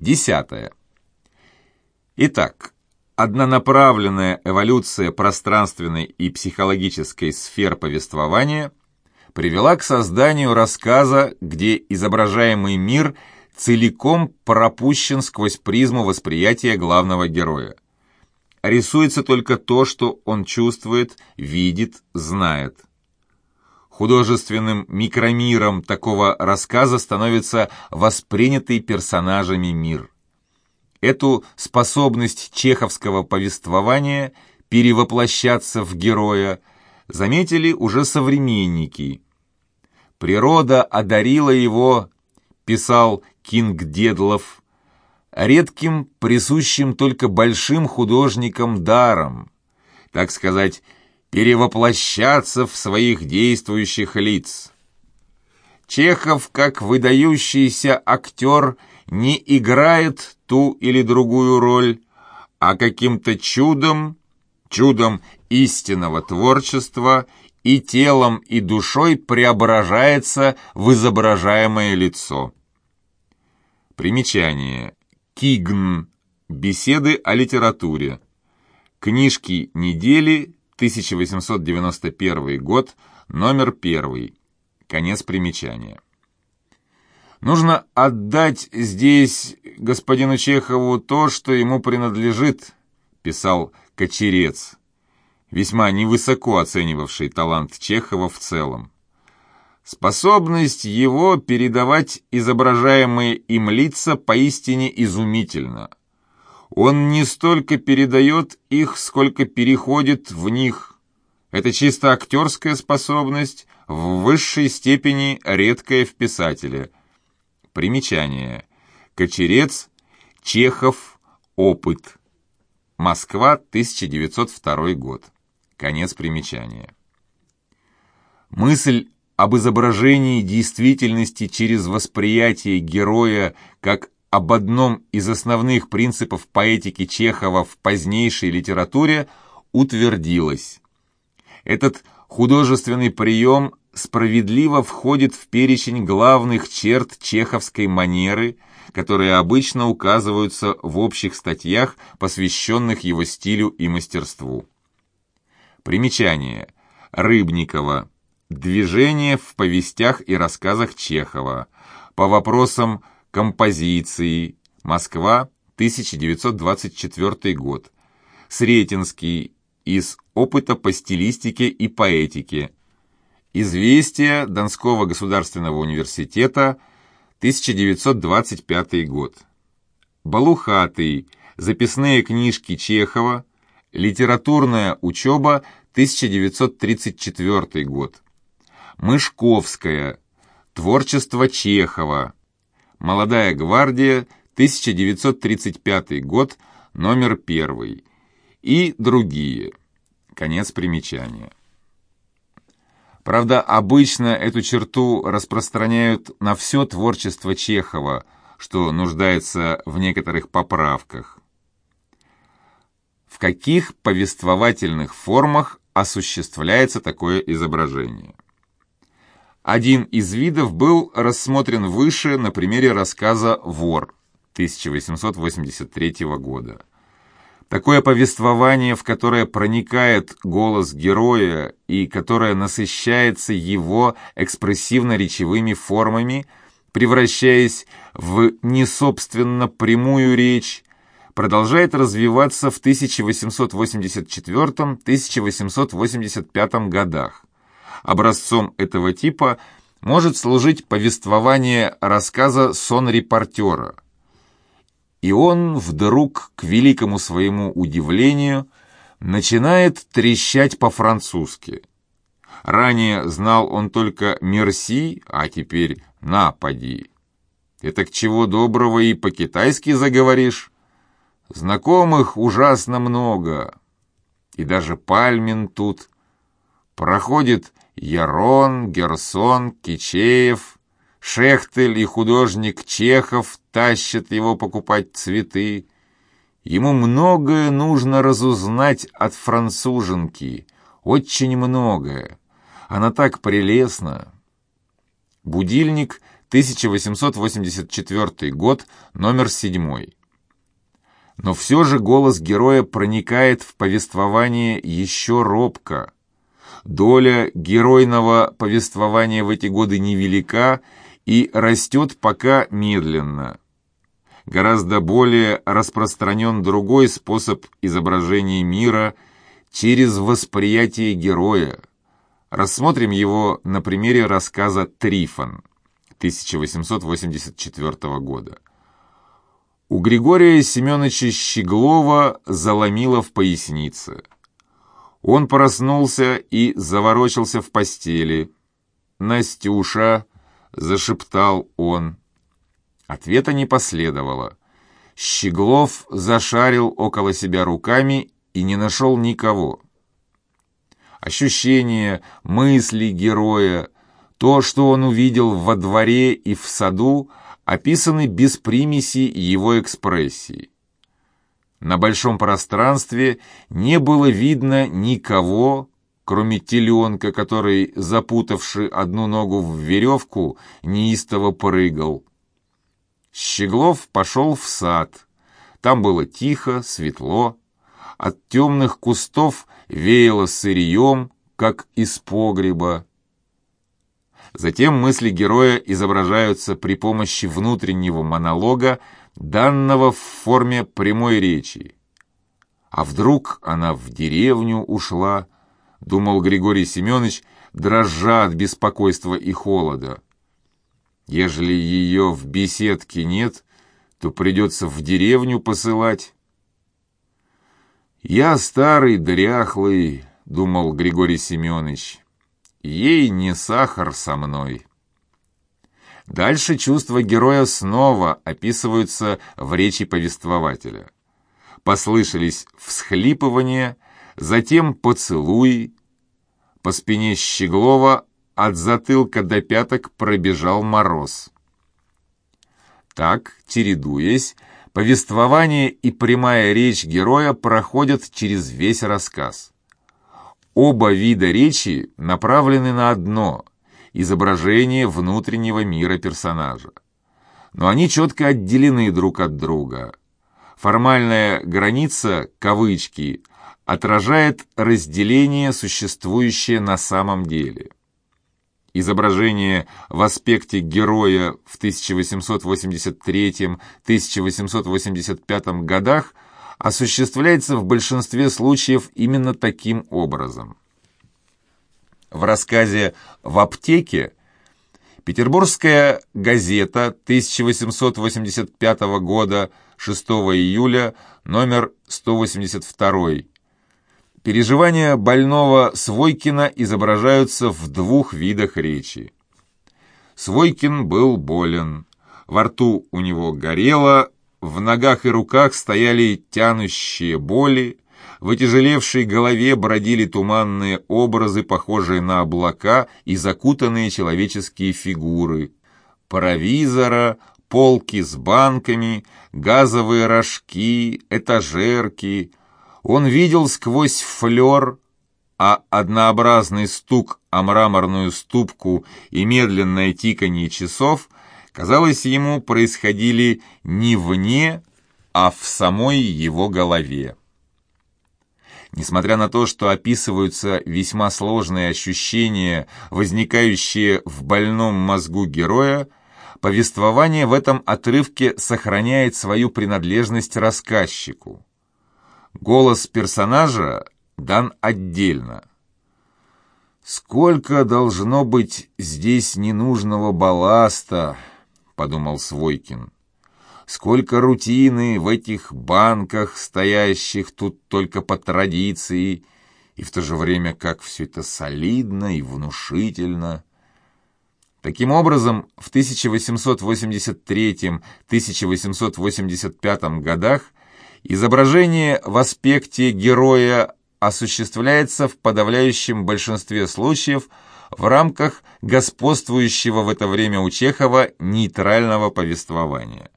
Десятое. Итак, однонаправленная эволюция пространственной и психологической сфер повествования привела к созданию рассказа, где изображаемый мир целиком пропущен сквозь призму восприятия главного героя. Рисуется только то, что он чувствует, видит, знает. Художественным микромиром такого рассказа становится воспринятый персонажами мир. Эту способность чеховского повествования перевоплощаться в героя заметили уже современники. «Природа одарила его», — писал Кинг Дедлов, редким, присущим только большим художникам даром, так сказать, перевоплощаться в своих действующих лиц. Чехов, как выдающийся актер, не играет ту или другую роль, а каким-то чудом, чудом истинного творчества и телом, и душой преображается в изображаемое лицо. Примечание. Кигн. Беседы о литературе. Книжки недели 1891 год, номер первый. Конец примечания. Нужно отдать здесь господину Чехову то, что ему принадлежит, писал Кочерец, весьма невысоко оценивавший талант Чехова в целом. Способность его передавать изображаемые им лица поистине изумительна. Он не столько передает их, сколько переходит в них. Это чисто актерская способность, в высшей степени редкая в писателе. Примечание. Кочерец, Чехов, опыт. Москва, 1902 год. Конец примечания. Мысль об изображении действительности через восприятие героя как об одном из основных принципов поэтики Чехова в позднейшей литературе утвердилось. Этот художественный прием справедливо входит в перечень главных черт чеховской манеры, которые обычно указываются в общих статьях, посвященных его стилю и мастерству. Примечание. Рыбникова. Движение в повестях и рассказах Чехова. По вопросам композиции. Москва, 1924 год. Сретенский. Из опыта по стилистике и поэтике. Известия Донского государственного университета, 1925 год. Балухатый. Записные книжки Чехова. Литературная учеба, 1934 год. Мышковская. Творчество Чехова. Молодая гвардия, 1935 год, номер первый. И другие. Конец примечания. Правда, обычно эту черту распространяют на все творчество Чехова, что нуждается в некоторых поправках. В каких повествовательных формах осуществляется такое изображение? Один из видов был рассмотрен выше на примере рассказа «Вор» 1883 года. Такое повествование, в которое проникает голос героя и которое насыщается его экспрессивно-речевыми формами, превращаясь в несобственно прямую речь, продолжает развиваться в 1884-1885 годах. Образцом этого типа может служить повествование рассказа «Сон репортера», и он вдруг, к великому своему удивлению, начинает трещать по-французски. Ранее знал он только «мерси», а теперь «напади». Это к чего доброго и по-китайски заговоришь? Знакомых ужасно много. И даже Пальмин тут. Проходит Ярон, Герсон, Кичеев, Шехтель и художник Чехов тащат его покупать цветы. Ему многое нужно разузнать от француженки, очень многое. Она так прелестна. Будильник 1884 год, номер 7. Но все же голос героя проникает в повествование еще робко. Доля геройного повествования в эти годы невелика и растет пока медленно. Гораздо более распространен другой способ изображения мира через восприятие героя. Рассмотрим его на примере рассказа «Трифон» 1884 года. У Григория Семеновича Щеглова заломило в пояснице. Он проснулся и заворочился в постели. «Настюша!» — зашептал он. Ответа не последовало. Щеглов зашарил около себя руками и не нашел никого. Ощущения, мысли героя, то, что он увидел во дворе и в саду, описаны без примеси его экспрессии. На большом пространстве не было видно никого, кроме теленка, который, запутавши одну ногу в веревку, неистово прыгал. Щеглов пошел в сад. Там было тихо, светло. От темных кустов веяло сырьем, как из погреба. Затем мысли героя изображаются при помощи внутреннего монолога, данного в форме прямой речи. А вдруг она в деревню ушла, думал Григорий Семенович, дрожа от беспокойства и холода. Ежели ее в беседке нет, то придется в деревню посылать. «Я старый, дряхлый», — думал Григорий Семенович, — «ей не сахар со мной». Дальше чувства героя снова описываются в речи повествователя. Послышались всхлипывания, затем поцелуй. По спине Щеглова от затылка до пяток пробежал мороз. Так, чередуясь, повествование и прямая речь героя проходят через весь рассказ. Оба вида речи направлены на одно – изображение внутреннего мира персонажа. Но они четко отделены друг от друга. Формальная граница, кавычки, отражает разделение, существующее на самом деле – Изображение в аспекте героя в 1883-1885 годах осуществляется в большинстве случаев именно таким образом. В рассказе «В аптеке» Петербургская газета 1885 года 6 июля, номер 182 Переживания больного Свойкина изображаются в двух видах речи. Свойкин был болен. Во рту у него горело, в ногах и руках стояли тянущие боли, в отяжелевшей голове бродили туманные образы, похожие на облака и закутанные человеческие фигуры. Провизора, полки с банками, газовые рожки, этажерки, он видел сквозь флер, а однообразный стук о мраморную ступку и медленное тиканье часов, казалось ему, происходили не вне, а в самой его голове. Несмотря на то, что описываются весьма сложные ощущения, возникающие в больном мозгу героя, повествование в этом отрывке сохраняет свою принадлежность рассказчику. Голос персонажа дан отдельно. «Сколько должно быть здесь ненужного балласта», — подумал Свойкин. «Сколько рутины в этих банках, стоящих тут только по традиции, и в то же время как все это солидно и внушительно». Таким образом, в 1883-1885 годах Изображение в аспекте героя осуществляется в подавляющем большинстве случаев в рамках господствующего в это время у Чехова нейтрального повествования.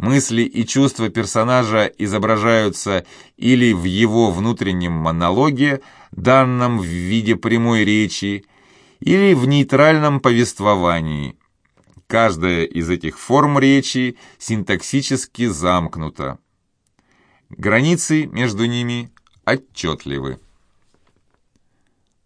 Мысли и чувства персонажа изображаются или в его внутреннем монологе, данном в виде прямой речи, или в нейтральном повествовании. Каждая из этих форм речи синтаксически замкнута. Границы между ними отчетливы.